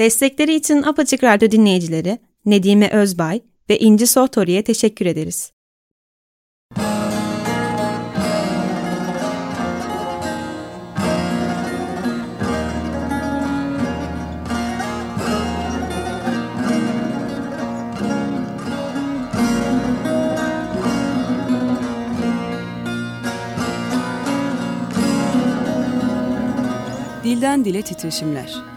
Destekleri için Apaçık Radyo dinleyicileri Nedime Özbay ve İnci Sohtori'ye teşekkür ederiz. Dilden Dile Titreşimler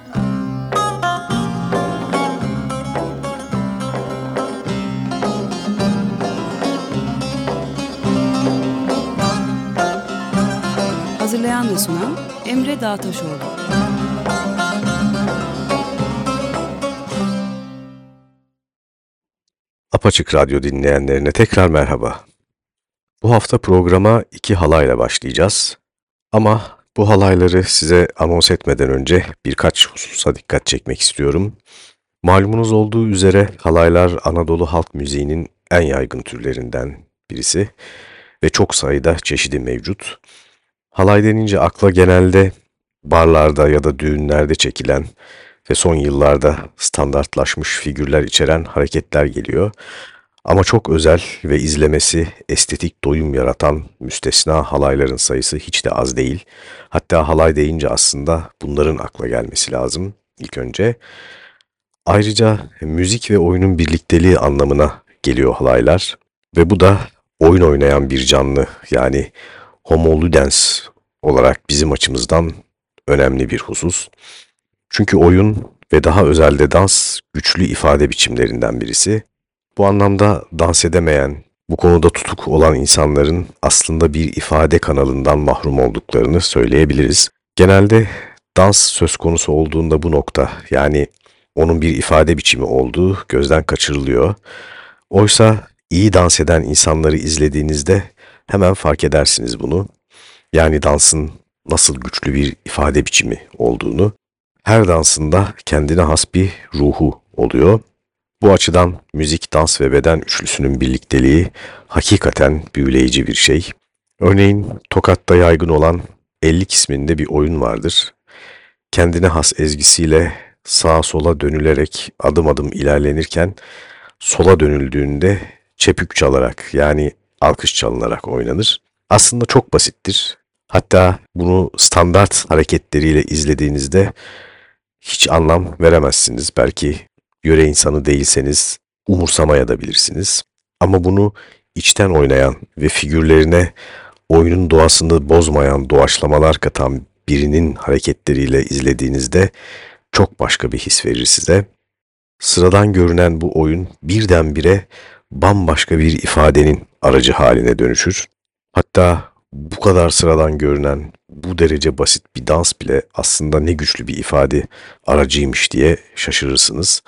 Hazırlayan ve sunan Emre Dağtaşoğlu. Apaçık Radyo dinleyenlerine tekrar merhaba. Bu hafta programa iki halayla başlayacağız. Ama bu halayları size anons etmeden önce birkaç hususa dikkat çekmek istiyorum. Malumunuz olduğu üzere halaylar Anadolu halk müziğinin en yaygın türlerinden birisi ve çok sayıda çeşidi mevcut. Halay denince akla genelde barlarda ya da düğünlerde çekilen ve son yıllarda standartlaşmış figürler içeren hareketler geliyor. Ama çok özel ve izlemesi estetik doyum yaratan müstesna halayların sayısı hiç de az değil. Hatta halay deyince aslında bunların akla gelmesi lazım ilk önce. Ayrıca müzik ve oyunun birlikteliği anlamına geliyor halaylar ve bu da oyun oynayan bir canlı yani homo ludens olarak bizim açımızdan önemli bir husus. Çünkü oyun ve daha özelde dans güçlü ifade biçimlerinden birisi. Bu anlamda dans edemeyen, bu konuda tutuk olan insanların aslında bir ifade kanalından mahrum olduklarını söyleyebiliriz. Genelde dans söz konusu olduğunda bu nokta yani onun bir ifade biçimi olduğu gözden kaçırılıyor. Oysa iyi dans eden insanları izlediğinizde hemen fark edersiniz bunu. Yani dansın nasıl güçlü bir ifade biçimi olduğunu. Her dansında kendine has bir ruhu oluyor. Bu açıdan müzik, dans ve beden üçlüsünün birlikteliği hakikaten büyüleyici bir şey. Örneğin Tokat'ta yaygın olan 50 isminde bir oyun vardır. Kendine has ezgisiyle sağa sola dönülerek adım adım ilerlenirken sola dönüldüğünde çepük çalarak yani alkış çalınarak oynanır. Aslında çok basittir. Hatta bunu standart hareketleriyle izlediğinizde hiç anlam veremezsiniz. Belki yöre insanı değilseniz umursamaya. Ama bunu içten oynayan ve figürlerine oyunun doğasını bozmayan doğaçlamalar katan birinin hareketleriyle izlediğinizde çok başka bir his verir size. Sıradan görünen bu oyun birdenbire bambaşka bir ifadenin aracı haline dönüşür. Hatta bu kadar sıradan görünen, bu derece basit bir dans bile aslında ne güçlü bir ifade aracıymış diye şaşırırsınız.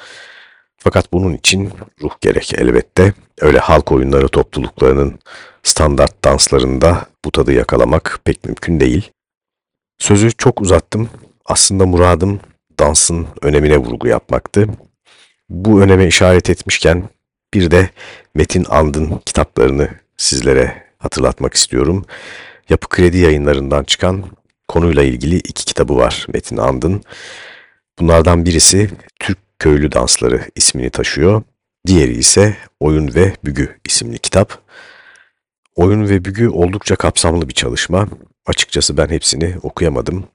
Fakat bunun için ruh gerek elbette. Öyle halk oyunları topluluklarının standart danslarında bu tadı yakalamak pek mümkün değil. Sözü çok uzattım. Aslında muradım dansın önemine vurgu yapmaktı. Bu öneme işaret etmişken bir de Metin And'ın kitaplarını sizlere hatırlatmak istiyorum. Yapı Kredi yayınlarından çıkan konuyla ilgili iki kitabı var Metin And'ın. Bunlardan birisi Türk Köylü Dansları ismini taşıyor. Diğeri ise Oyun ve Bügü isimli kitap. Oyun ve Bügü oldukça kapsamlı bir çalışma. Açıkçası ben hepsini okuyamadım.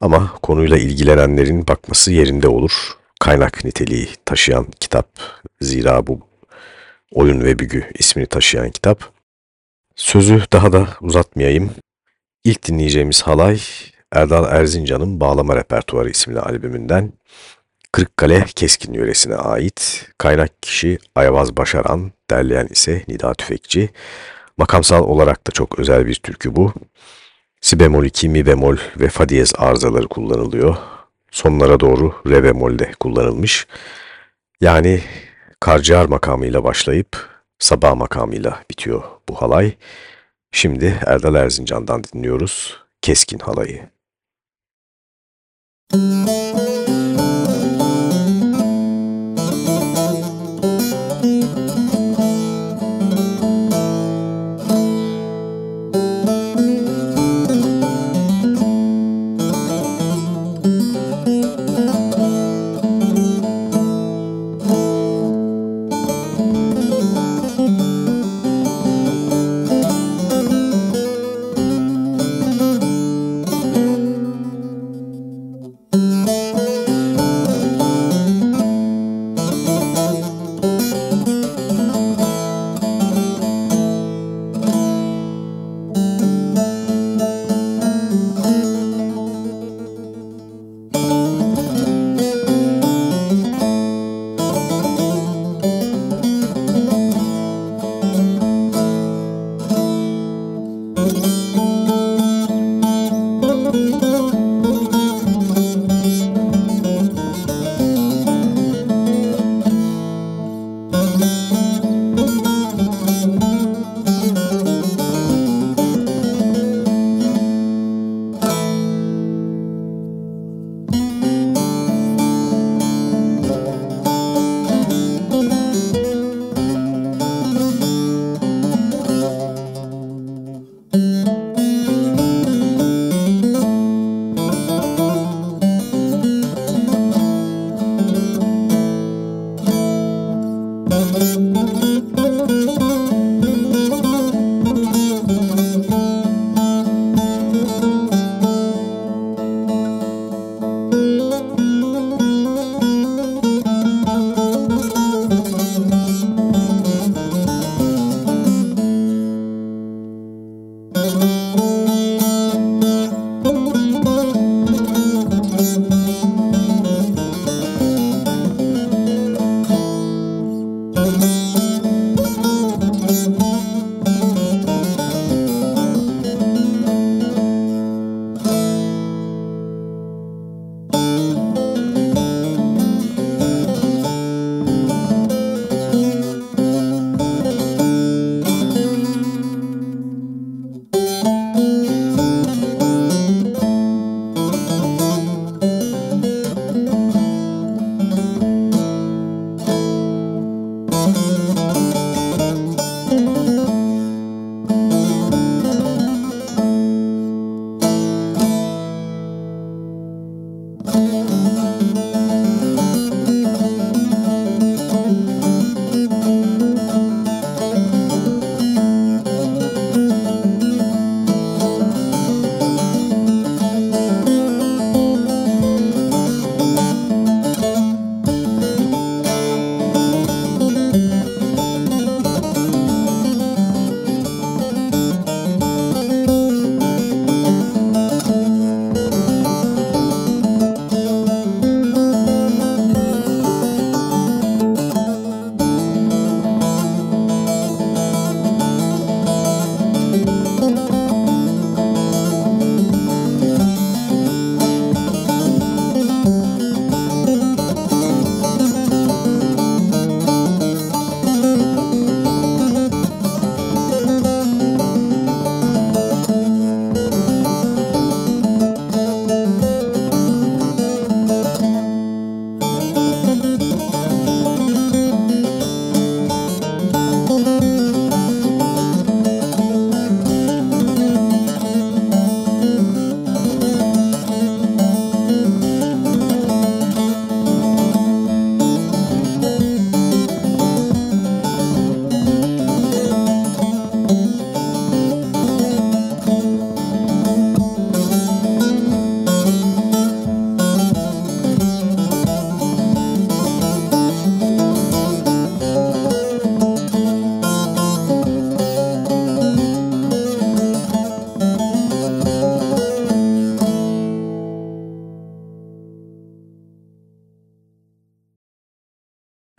Ama konuyla ilgilenenlerin bakması yerinde olur. Kaynak niteliği taşıyan kitap. Zira bu Oyun ve Bügü ismini taşıyan kitap. Sözü daha da uzatmayayım. İlk dinleyeceğimiz halay Erdal Erzincan'ın Bağlama Repertuarı isimli albümünden Kırıkkale Keskin yöresine ait. Kaynak kişi Ayvaz Başaran, derleyen ise Nida Tüfekçi. Makamsal olarak da çok özel bir türkü bu. Si bemol 2, mi bemol ve fa diyez arızaları kullanılıyor. Sonlara doğru re bemol de kullanılmış. Yani karciğer makamıyla başlayıp sabah makamıyla bitiyor bu halay. Şimdi Erdal Erzincan'dan dinliyoruz Keskin Halayı. Müzik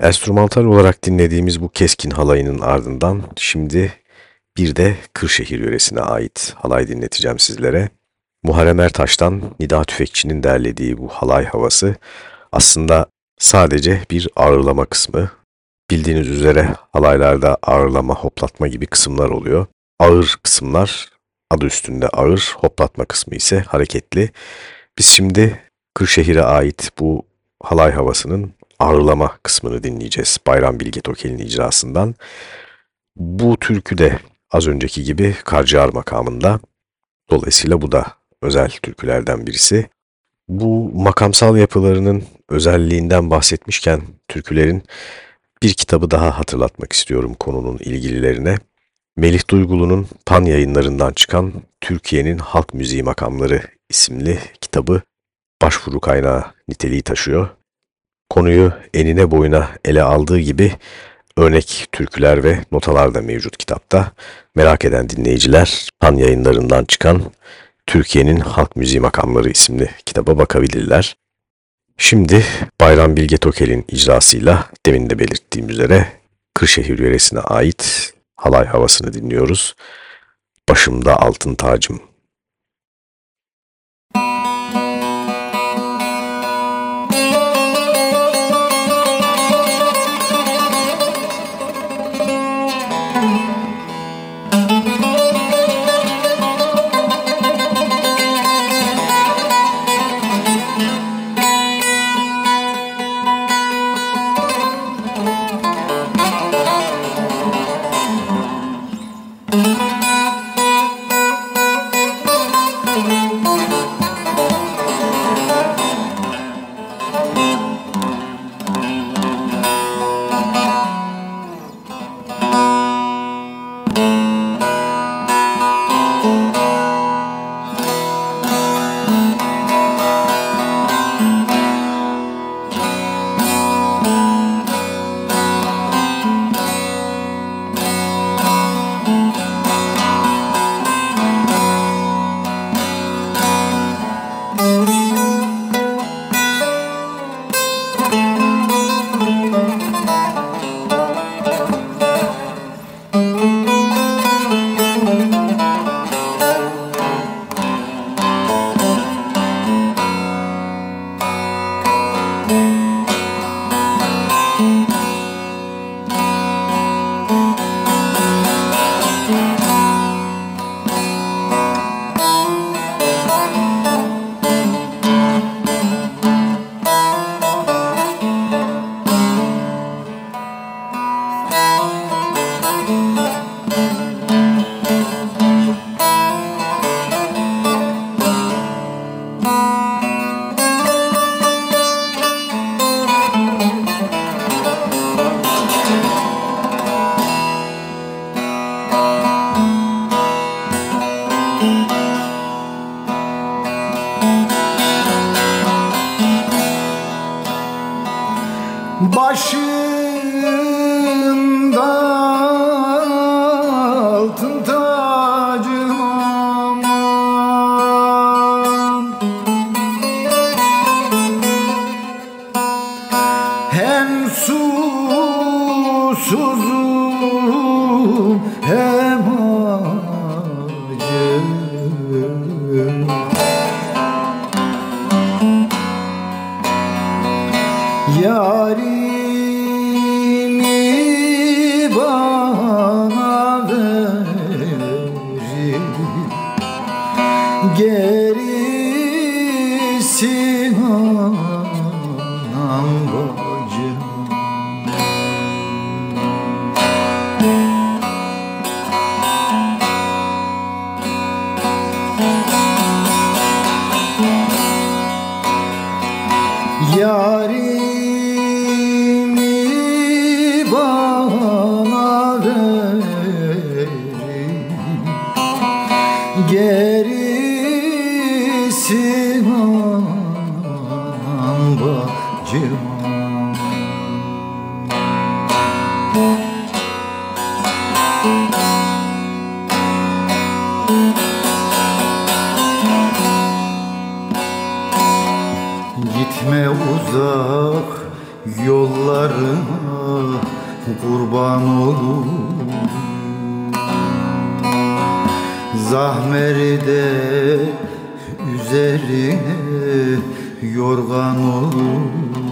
Enstrümantal olarak dinlediğimiz bu keskin halayının ardından şimdi bir de Kırşehir yöresine ait halay dinleteceğim sizlere. Muharrem Ertaş'tan Nida Tüfekçi'nin derlediği bu halay havası aslında sadece bir ağırlama kısmı. Bildiğiniz üzere halaylarda ağırlama, hoplatma gibi kısımlar oluyor. Ağır kısımlar adı üstünde ağır, hoplatma kısmı ise hareketli. Biz şimdi Kırşehir'e ait bu halay havasının ağırlama kısmını dinleyeceğiz. Bayram Bilge Tokel'in icrasından. Bu türkü de az önceki gibi Karciğer makamında. Dolayısıyla bu da özel türkülerden birisi. Bu makamsal yapılarının özelliğinden bahsetmişken türkülerin bir kitabı daha hatırlatmak istiyorum konunun ilgililerine. Melih Duygulu'nun Pan yayınlarından çıkan Türkiye'nin Halk Müziği Makamları isimli kitabı başvuru kaynağı niteliği taşıyor. Konuyu enine boyuna ele aldığı gibi örnek türküler ve notalar da mevcut kitapta. Merak eden dinleyiciler Pan yayınlarından çıkan Türkiye'nin Halk Müziği Makamları isimli kitaba bakabilirler. Şimdi Bayram Bilge Tokel'in icrasıyla demin de belirttiğim üzere Kırşehir yöresine ait halay havasını dinliyoruz. Başımda altın tacım kurban olur. Zahmeri de üzerine yorgan olur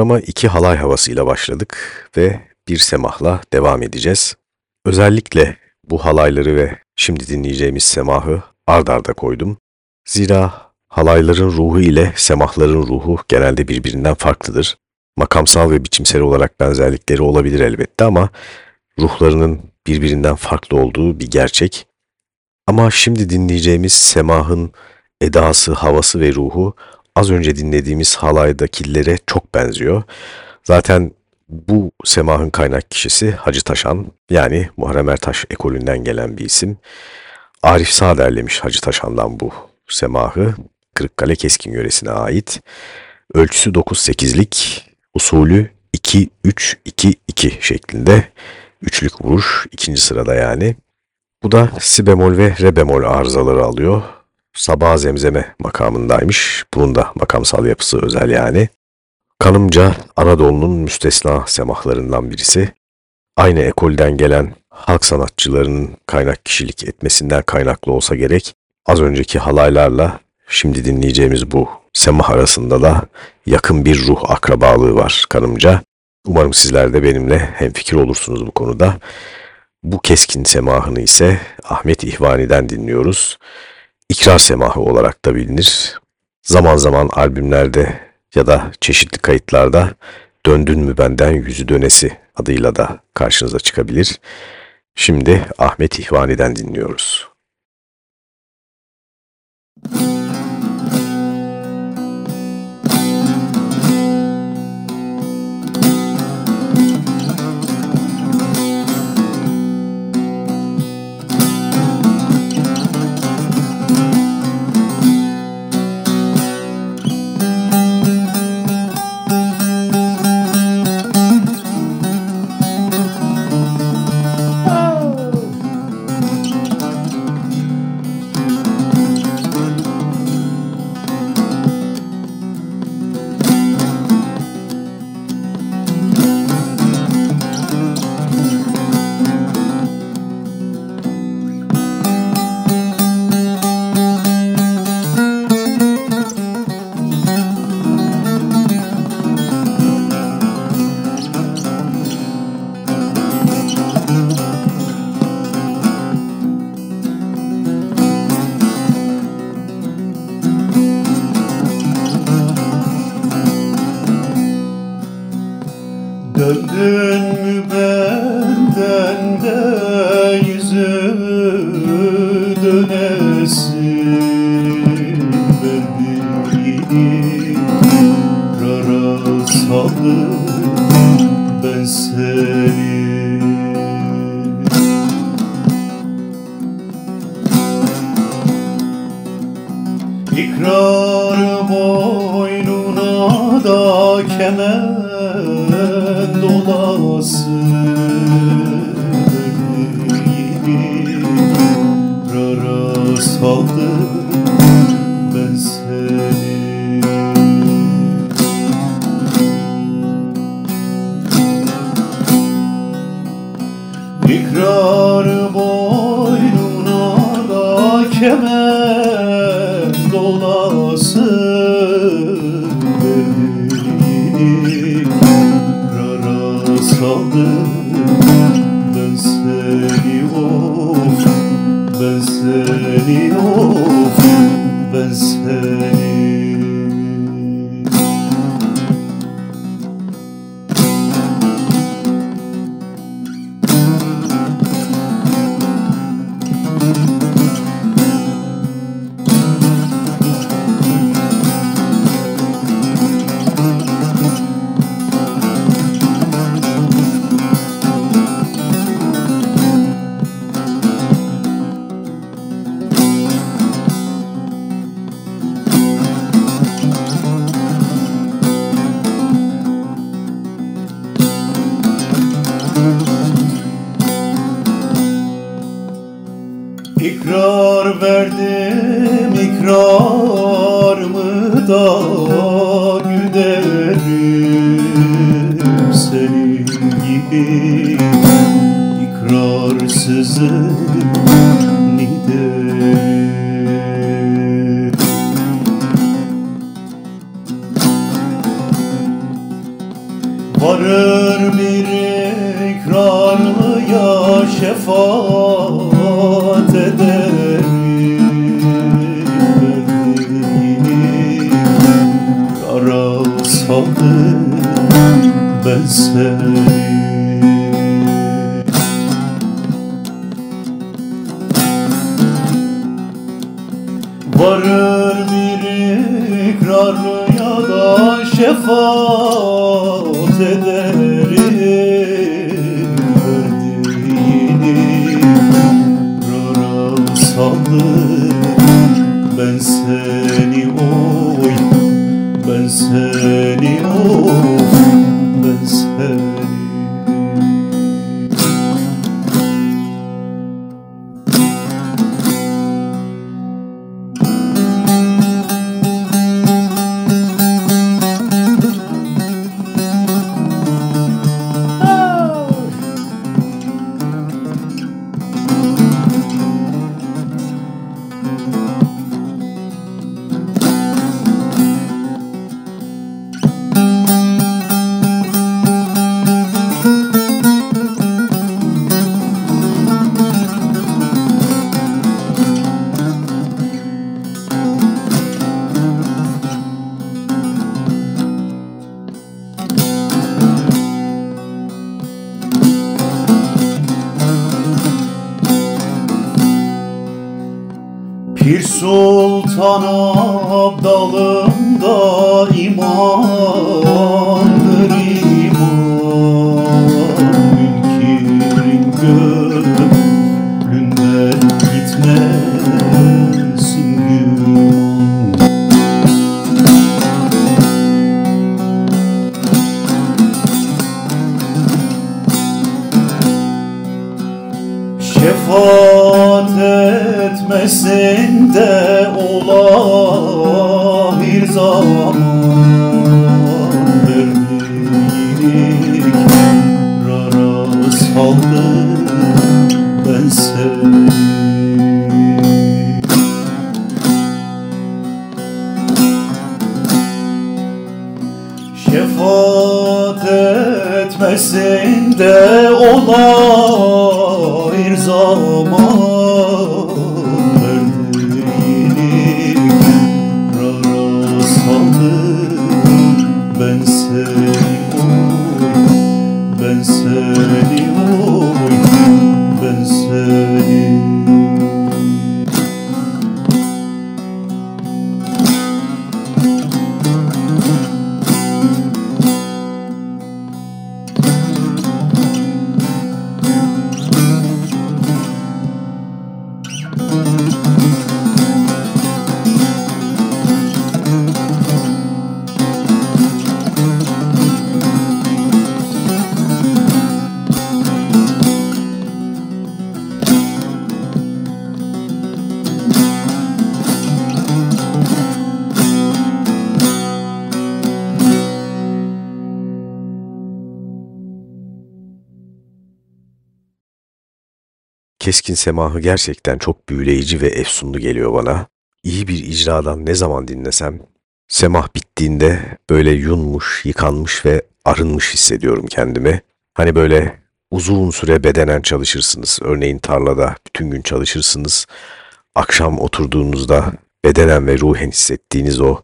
Programa iki halay havasıyla başladık ve bir semahla devam edeceğiz. Özellikle bu halayları ve şimdi dinleyeceğimiz semahı ard arda koydum. Zira halayların ruhu ile semahların ruhu genelde birbirinden farklıdır. Makamsal ve biçimsel olarak benzerlikleri olabilir elbette ama ruhlarının birbirinden farklı olduğu bir gerçek. Ama şimdi dinleyeceğimiz semahın edası, havası ve ruhu az önce dinlediğimiz halaydakilere çok benziyor. Zaten bu semahın kaynak kişisi Hacı Taşan yani Muharrem Ertaş ekolünden gelen bir isim. Arif Sağ derlemiş Hacı Taşan'dan bu semahı. Kırıkkale Keskin yöresine ait. Ölçüsü 9-8'lik, usulü 2-3-2-2 şeklinde. Üçlük vuruş ikinci sırada yani. Bu da si bemol ve re bemol arızaları alıyor. Sabah zemzeme makamındaymış. Bunun da makamsal yapısı özel yani. Kanımca Anadolu'nun müstesna semahlarından birisi. Aynı ekolden gelen halk sanatçılarının kaynak kişilik etmesinden kaynaklı olsa gerek, az önceki halaylarla şimdi dinleyeceğimiz bu semah arasında da yakın bir ruh akrabalığı var kanımca. Umarım sizler de benimle hemfikir olursunuz bu konuda. Bu keskin semahını ise Ahmet İhvani'den dinliyoruz. İkrar Semahı olarak da bilinir. Zaman zaman albümlerde ya da çeşitli kayıtlarda Döndün mü benden yüzü dönesi adıyla da karşınıza çıkabilir. Şimdi Ahmet İhvani'den dinliyoruz. Müzik Takar boynuna da kemer dolasın. Beni rara saldı Varır bir ikrar ya da şefaat eder. De ola Keskin semahı gerçekten çok büyüleyici ve efsunlu geliyor bana. İyi bir icradan ne zaman dinlesem, semah bittiğinde böyle yunmuş, yıkanmış ve arınmış hissediyorum kendimi. Hani böyle uzun süre bedenen çalışırsınız. Örneğin tarlada bütün gün çalışırsınız. Akşam oturduğunuzda bedenen ve ruhen hissettiğiniz o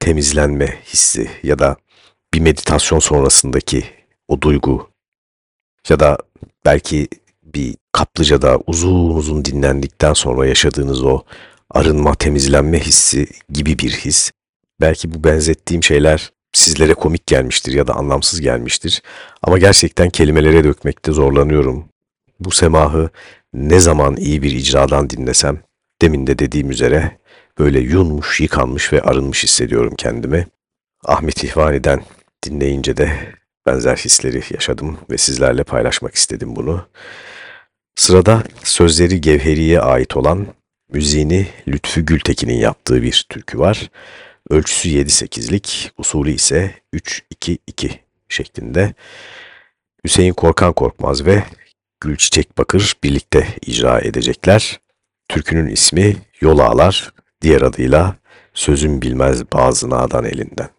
temizlenme hissi ya da bir meditasyon sonrasındaki o duygu ya da belki bir kaplıcada uzun uzun dinlendikten sonra yaşadığınız o arınma, temizlenme hissi gibi bir his. Belki bu benzettiğim şeyler sizlere komik gelmiştir ya da anlamsız gelmiştir. Ama gerçekten kelimelere dökmekte zorlanıyorum. Bu semahı ne zaman iyi bir icradan dinlesem, demin de dediğim üzere böyle yunmuş, yıkanmış ve arınmış hissediyorum kendimi. Ahmet İhvani'den dinleyince de benzer hisleri yaşadım ve sizlerle paylaşmak istedim bunu. Sırada sözleri Gevheri'ye ait olan müziğini Lütfü Gültekin'in yaptığı bir türkü var. Ölçüsü 7-8'lik, usulü ise 3-2-2 şeklinde. Hüseyin Korkan Korkmaz ve Gülçiçek Bakır birlikte icra edecekler. Türkünün ismi Yol Ağlar, diğer adıyla Sözüm Bilmez Bazı Nadan Elinden.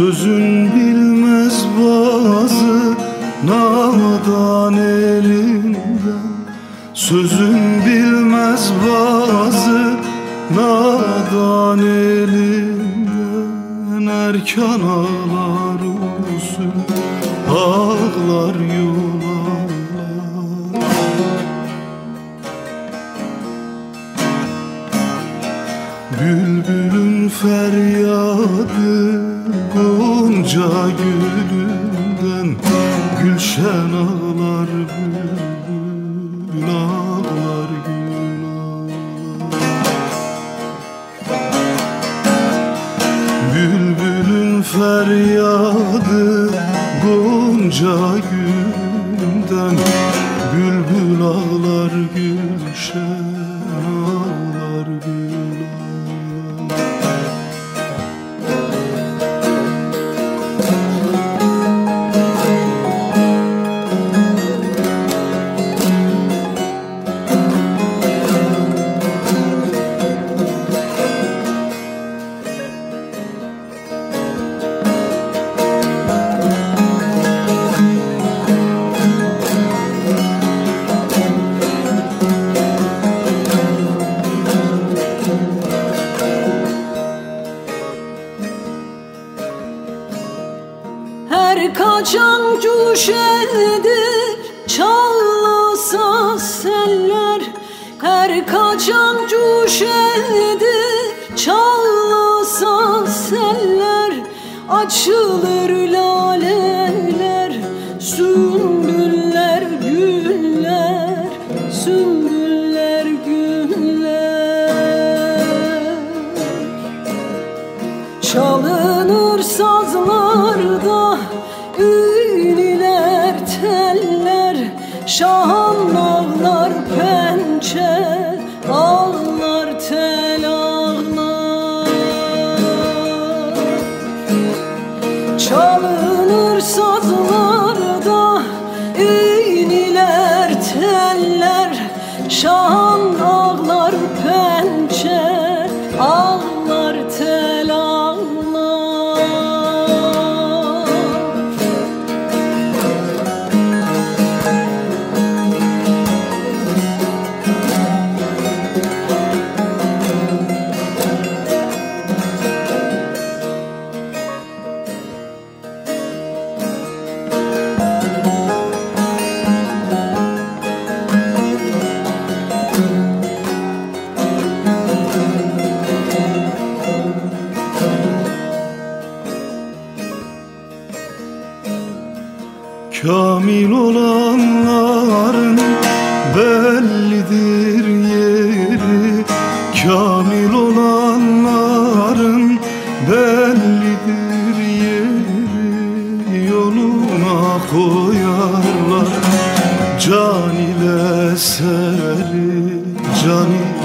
Sözün bilmez bazı nadan elinden Sözün bilmez bazı nadan elinden Erkan ağlar usul kaçan cuş edir Çağlasa seller Açılır ile seri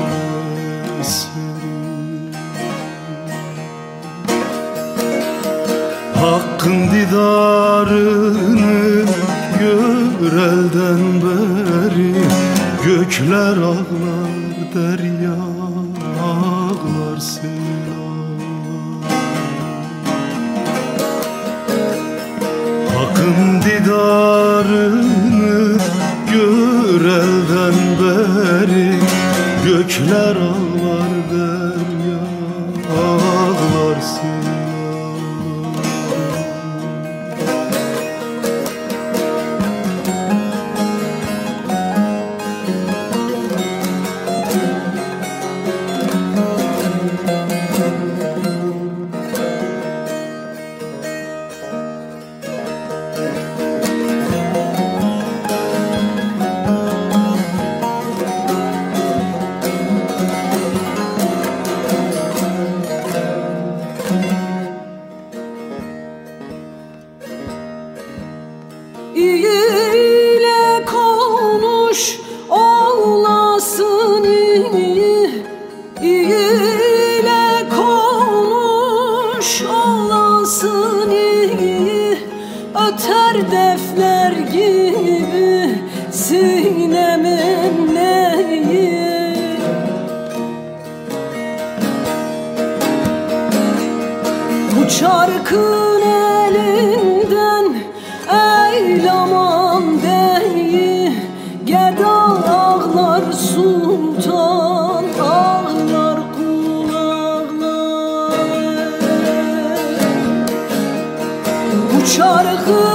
Bu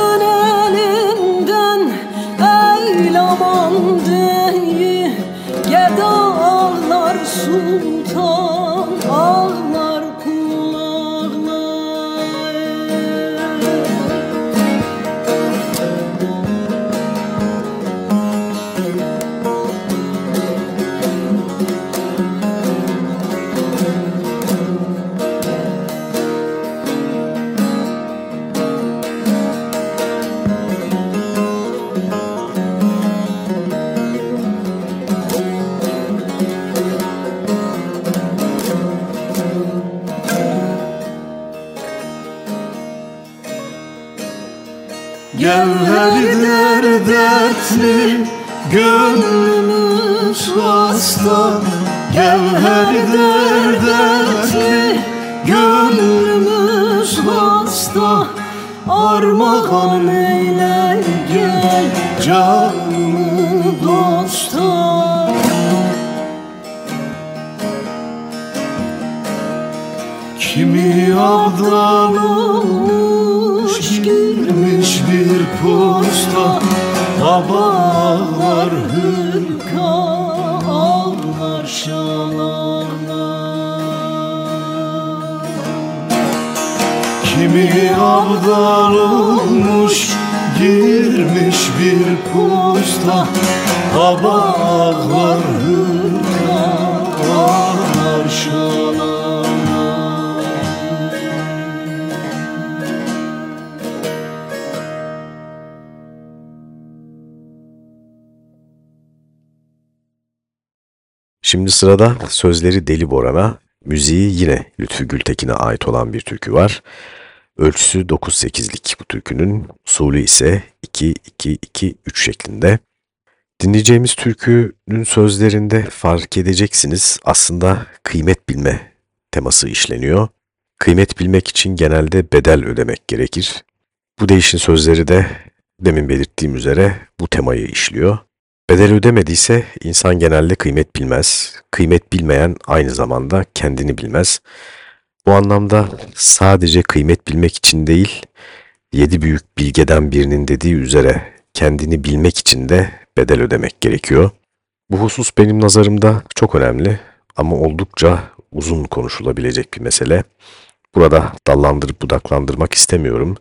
Şimdi sırada sözleri Deli Boran'a, müziği yine Lütfü Gültekin'e ait olan bir türkü var. Ölçüsü 9-8'lik bu türkünün, usulü ise 2-2-2-3 şeklinde. Dinleyeceğimiz türkünün sözlerinde fark edeceksiniz aslında kıymet bilme teması işleniyor. Kıymet bilmek için genelde bedel ödemek gerekir. Bu değişin sözleri de demin belirttiğim üzere bu temayı işliyor. Bedel ödemediyse insan genelde kıymet bilmez. Kıymet bilmeyen aynı zamanda kendini bilmez. Bu anlamda sadece kıymet bilmek için değil, yedi büyük bilgeden birinin dediği üzere kendini bilmek için de bedel ödemek gerekiyor. Bu husus benim nazarımda çok önemli ama oldukça uzun konuşulabilecek bir mesele. Burada dallandırıp budaklandırmak istemiyorum.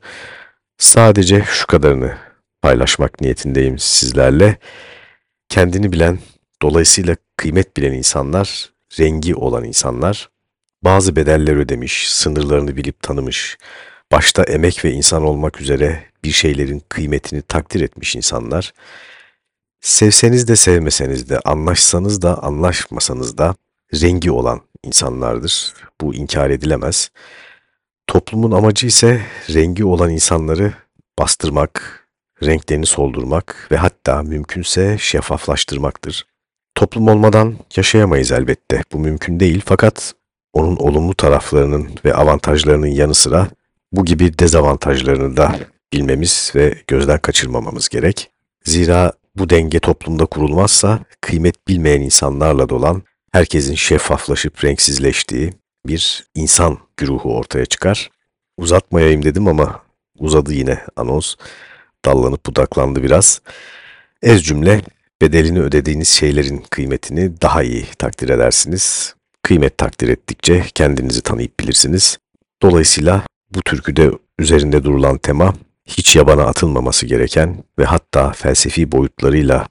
Sadece şu kadarını paylaşmak niyetindeyim sizlerle. Kendini bilen, dolayısıyla kıymet bilen insanlar, rengi olan insanlar, bazı bedeller ödemiş, sınırlarını bilip tanımış, başta emek ve insan olmak üzere bir şeylerin kıymetini takdir etmiş insanlar, sevseniz de sevmeseniz de, anlaşsanız da anlaşmasanız da rengi olan insanlardır. Bu inkar edilemez. Toplumun amacı ise rengi olan insanları bastırmak, renklerini soldurmak ve hatta mümkünse şeffaflaştırmaktır. Toplum olmadan yaşayamayız elbette. Bu mümkün değil fakat onun olumlu taraflarının ve avantajlarının yanı sıra bu gibi dezavantajlarını da bilmemiz ve gözden kaçırmamamız gerek. Zira bu denge toplumda kurulmazsa kıymet bilmeyen insanlarla dolan, herkesin şeffaflaşıp renksizleştiği bir insan güruhu ortaya çıkar. Uzatmayayım dedim ama uzadı yine anons dallanıp budaklandı biraz. Ez cümle bedelini ödediğiniz şeylerin kıymetini daha iyi takdir edersiniz. Kıymet takdir ettikçe kendinizi tanıyıp bilirsiniz. Dolayısıyla bu türküde üzerinde durulan tema hiç yabana atılmaması gereken ve hatta felsefi boyutlarıyla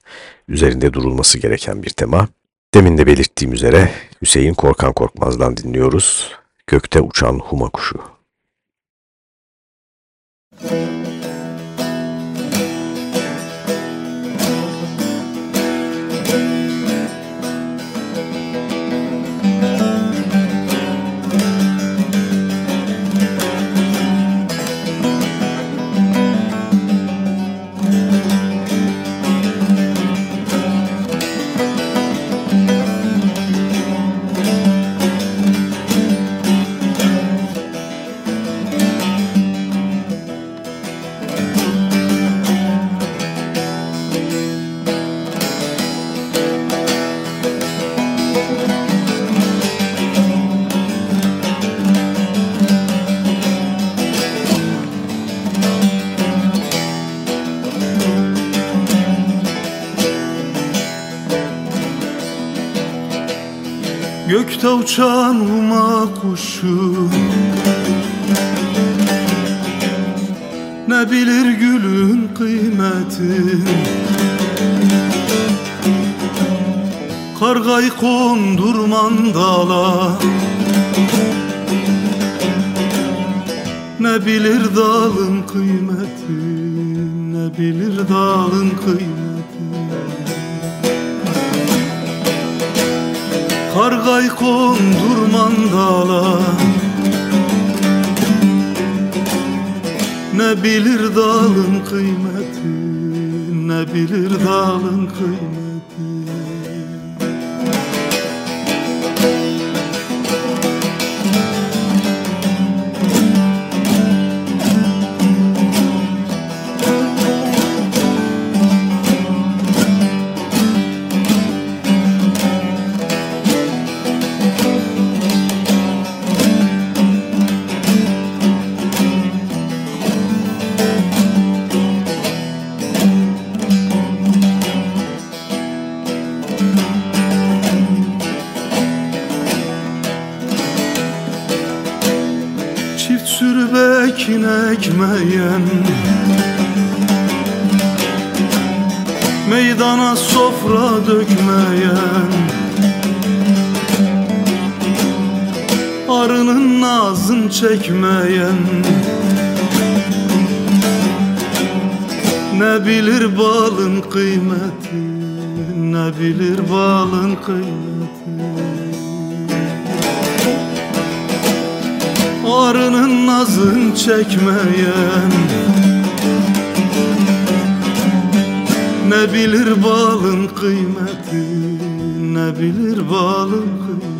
üzerinde durulması gereken bir tema. Demin de belirttiğim üzere Hüseyin Korkan Korkmaz'dan dinliyoruz. Gökte uçan huma kuşu. Müzik Gökte uçan huma kuşu. Ne bilir gülün kıymeti? Kargayı kondurman dala. Ne bilir dalın kıymeti? Ne bilir dalın kıymeti Kargay kondurman dala Ne bilir dalın kıymeti Ne bilir dalın kıymeti çekmeyen Ne bilir balın kıymeti Ne bilir balın kıymeti. Arının nazın çekmeyen. Ne bilir balın kıymeti Ne bilir balın kıymeti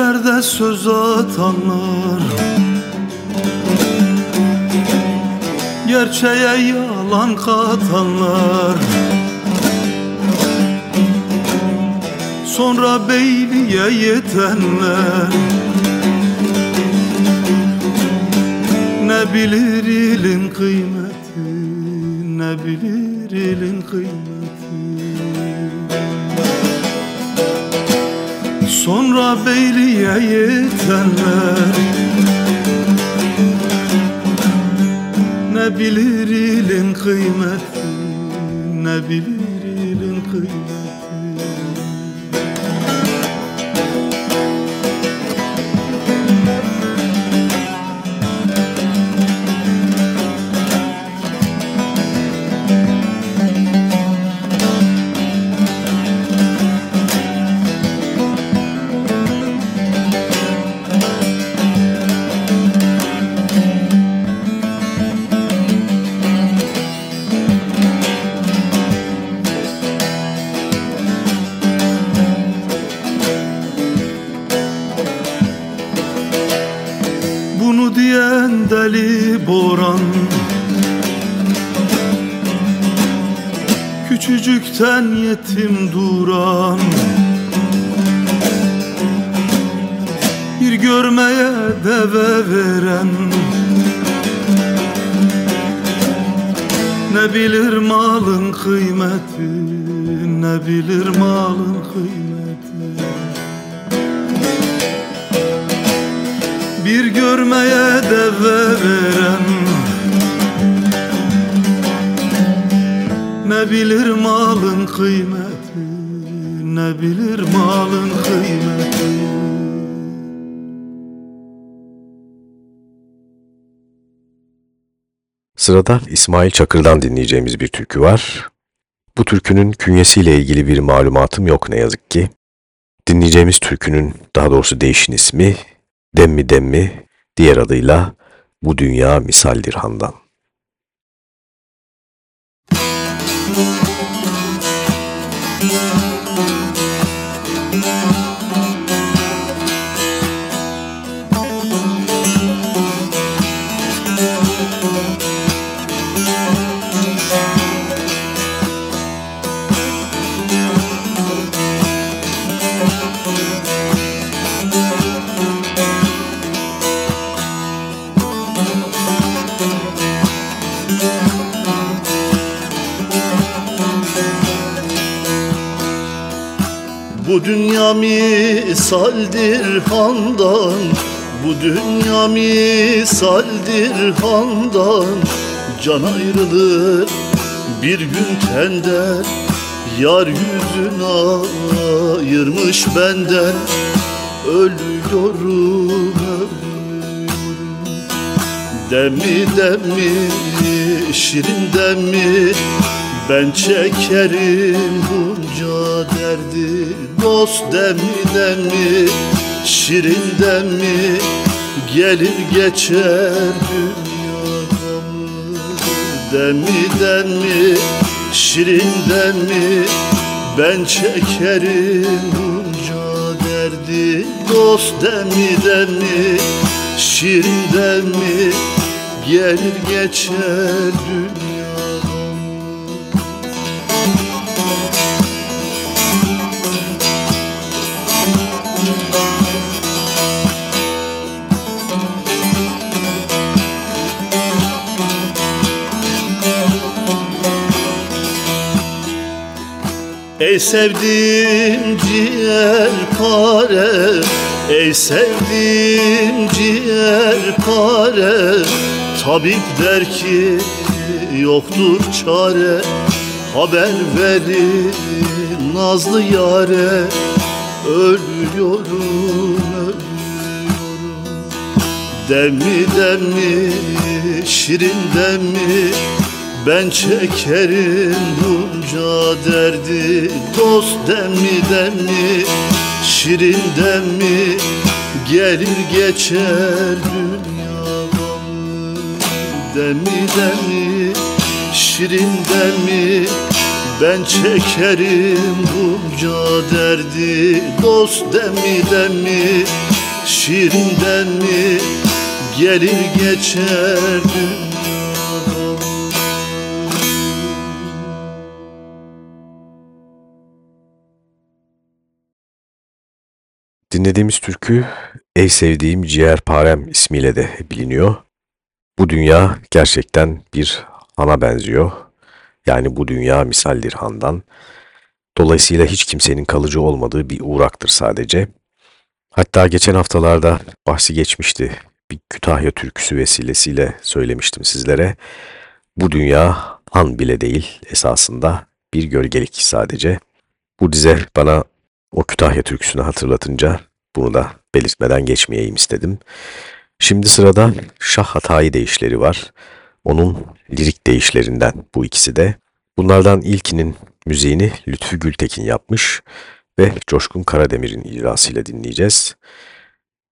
Meclislerde söz atanlar. Gerçeğe yalan katanlar. Sonra beyliğe yetenler. Ne bilir ilin kıymeti Ne bilir ilin kıymeti Sonra beyliğe yetenler Ne bilir ilin kıymeti Ne bilir Sırada İsmail Çakır'dan dinleyeceğimiz bir türkü var. Bu türkünün künyesiyle ilgili bir malumatım yok ne yazık ki. Dinleyeceğimiz türkünün daha doğrusu değişin ismi Demmi Demmi, diğer adıyla Bu Dünya Misaldir Handan. Bu dünya misaldir handan Bu dünya misaldir handan. Can ayrılır bir gün tenden Yar yüzün ayırmış benden. Ölüyorum Demi demi, şirin demi Ben çekerim bunca derdi. Dost demi demi, şirin demi Gelir geçer dünya Demi demi, şirinden mi Ben çekerim bunca derdi. Dost demiden mi Şirinden mi Gelir geçer dünya. Ey sevdim ciğer pare Ey sevdim ciğer pare Tabip der ki yoktur çare Haber verin nazlı yare. Ölüyorum, ölüyorum. Demi demi, şirin demi ben çekerim bunca derdi. Dost demmi demmi Şirin demmi Gelir geçer dünya Demmi demmi Şirin demmi ben çekerim bunca derdi. Dost demmi demmi Şirin demmi Gelir geçer dünya Dinlediğimiz türkü Ey Sevdiğim Ciğerparem ismiyle de biliniyor. Bu dünya gerçekten bir hana benziyor. Yani bu dünya misaldir handan. Dolayısıyla hiç kimsenin kalıcı olmadığı bir uğraktır sadece. Hatta geçen haftalarda bahsi geçmişti. Bir Kütahya türküsü vesilesiyle söylemiştim sizlere. Bu dünya han bile değil esasında bir gölgelik sadece. Bu dize bana o Kütahya türküsünü hatırlatınca bunu da belirtmeden geçmeyeyim istedim. Şimdi sırada Şah Hatayi deyişleri var. Onun lirik deyişlerinden bu ikisi de. Bunlardan ilkinin müziğini Lütfü Gültekin yapmış ve Coşkun Karademir'in icrasıyla dinleyeceğiz.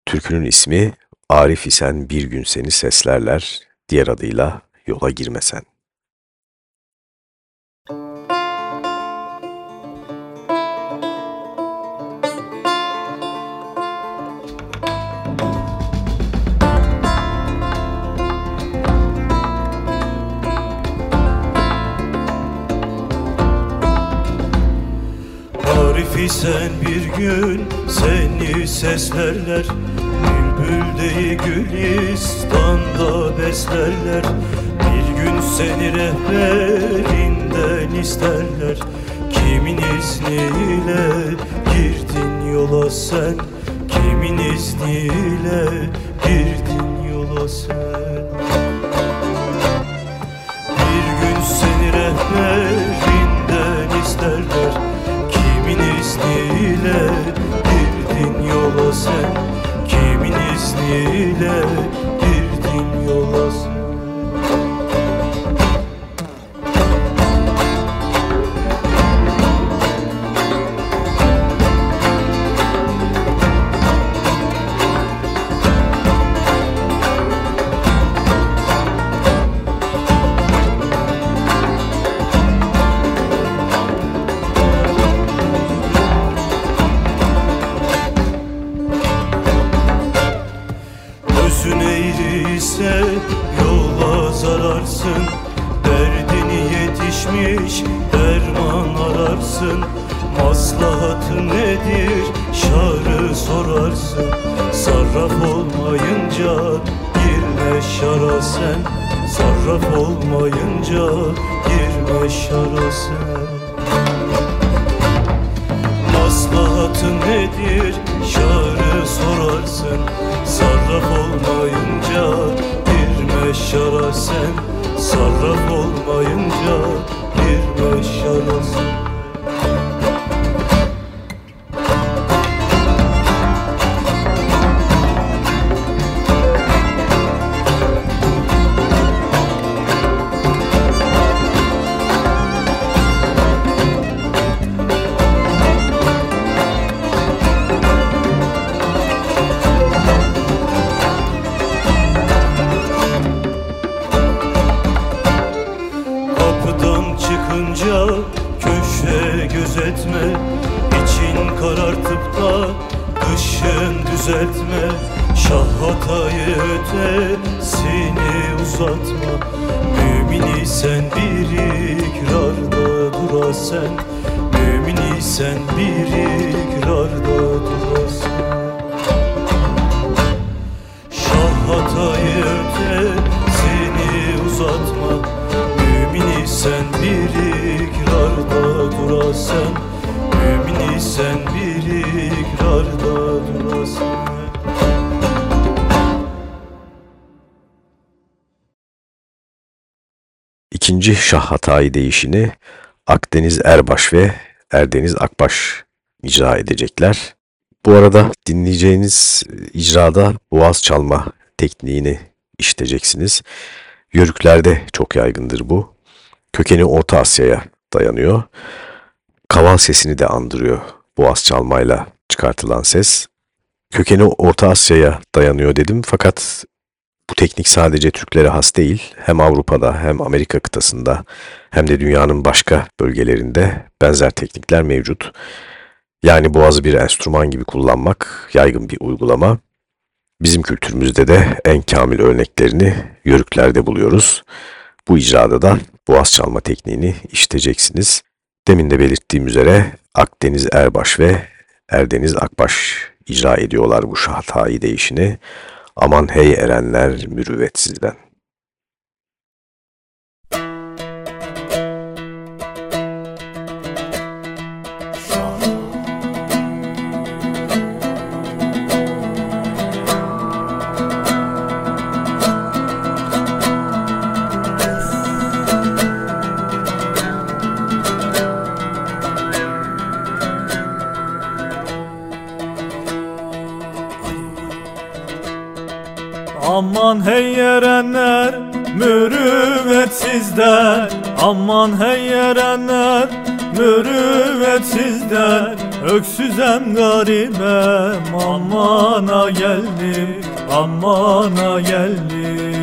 Türkünün ismi Arif isen bir gün seni seslerler, diğer adıyla yola girmesen. Sen bir gün seni seslerler Bülbül değil gülistanda beslerler. Bir gün seni rehberinden isterler. Kimin izniyle girdin yola sen? Kimin izniyle girdin yola sen? Bir gün seni rehberinden izniyle girdin yola sen? Kimin izniyle girdin yola sen taraf olmayınca girme şarası Maslahatın nedir? Şarı sorarsın. Sarraf olmayınca girme şara sen Sarraf olmayınca Şah Hatayi değişini Akdeniz Erbaş ve Erdeniz Akbaş icra edecekler. Bu arada dinleyeceğiniz icrada boğaz çalma tekniğini işiteceksiniz. Yörüklerde çok yaygındır bu. Kökeni Orta Asya'ya dayanıyor. Kaval sesini de andırıyor boğaz çalmayla çıkartılan ses. Kökeni Orta Asya'ya dayanıyor dedim fakat bu teknik sadece Türklere has değil, hem Avrupa'da hem Amerika kıtasında hem de dünyanın başka bölgelerinde benzer teknikler mevcut. Yani boğazı bir enstrüman gibi kullanmak yaygın bir uygulama. Bizim kültürümüzde de en kamil örneklerini yörüklerde buluyoruz. Bu icrada da boğaz çalma tekniğini işiteceksiniz. Demin de belirttiğim üzere Akdeniz Erbaş ve Erdeniz Akbaş icra ediyorlar bu şahtayı değişini. Aman hey erenler mürüvvetsizden. Yerenler mürüvvetsizler Öksüzem garibem. Amana geldim Amana geldim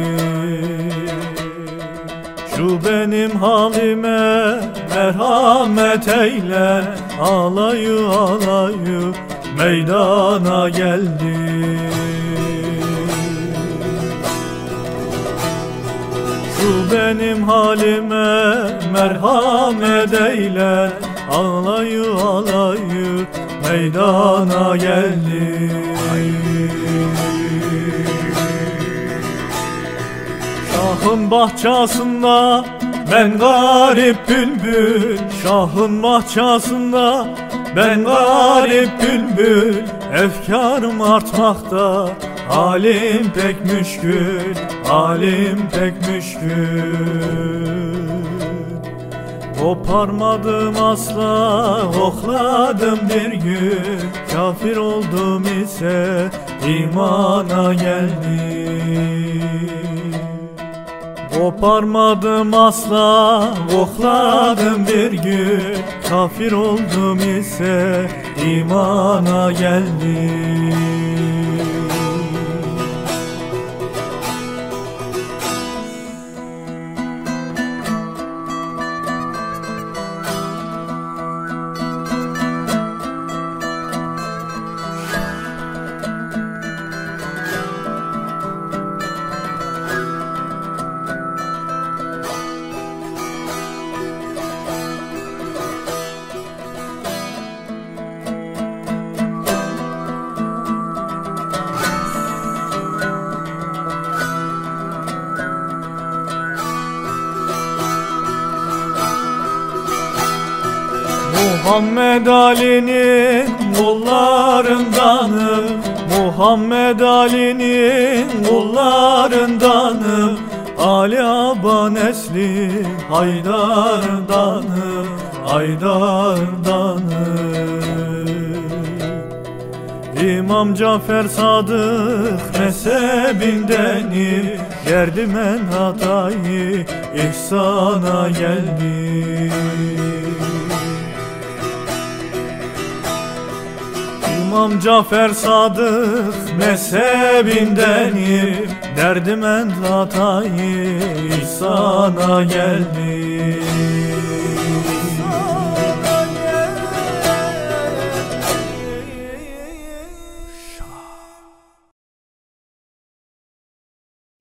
Şu benim halime merhamet eyle. Alayı alayı meydana geldim Şu benim halime merhamet eyle. Ağlayı ağlayı meydana geldi. Şahın bahçasında ben garip bülbül. Şahın bahçasında ben garip bülbül. Efkarım artmakta Halim pek müşkül Halim pek müşkül Koparmadım asla Okladım bir gün. Kafir oldum ise imana geldim. Koparmadım asla Okladım bir gün. Kafir oldum ise imana geldim Muhammed Ali'nin kullarındanım Muhammed Ali'nin kullarındanım Ali Aba nesli Haydar'danım Haydar'danım İmam Cafer Sadık mezhebindenim Derdim en hatayı ihsana geldim İmam Cafer Sadık mezhebindenim Derdim en hatayı ihsana geldim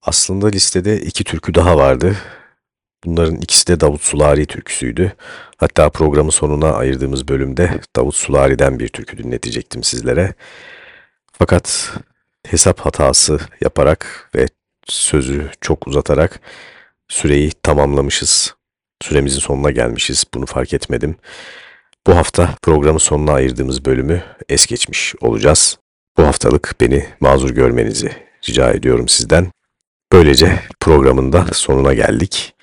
Aslında listede iki türkü daha vardı. Bunların ikisi de Davut Sulari türküsüydü. Hatta programın sonuna ayırdığımız bölümde Davut Sulari'den bir türkü dinletecektim sizlere. Fakat hesap hatası yaparak ve sözü çok uzatarak süreyi tamamlamışız. Süremizin sonuna gelmişiz. Bunu fark etmedim. Bu hafta programın sonuna ayırdığımız bölümü es geçmiş olacağız. Bu haftalık beni mazur görmenizi rica ediyorum sizden. Böylece programın da sonuna geldik.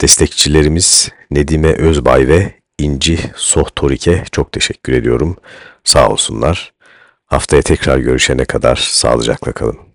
Destekçilerimiz Nedime Özbay ve İnci Sohtorik'e çok teşekkür ediyorum. Sağ olsunlar. Haftaya tekrar görüşene kadar sağlıcakla kalın.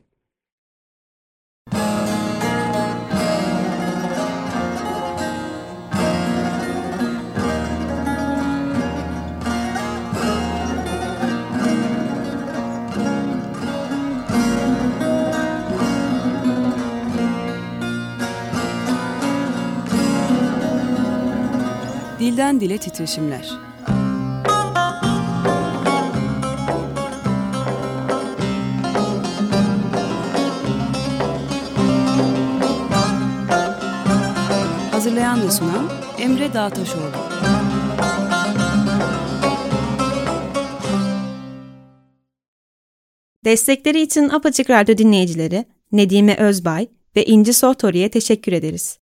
Dilden dile titreşimler. Hazırlayan ve sunan Emre Dağtaşoğlu. Destekleri için Apaçık Radyo dinleyicileri Nedime Özbay ve İnci Sohtori'ye teşekkür ederiz.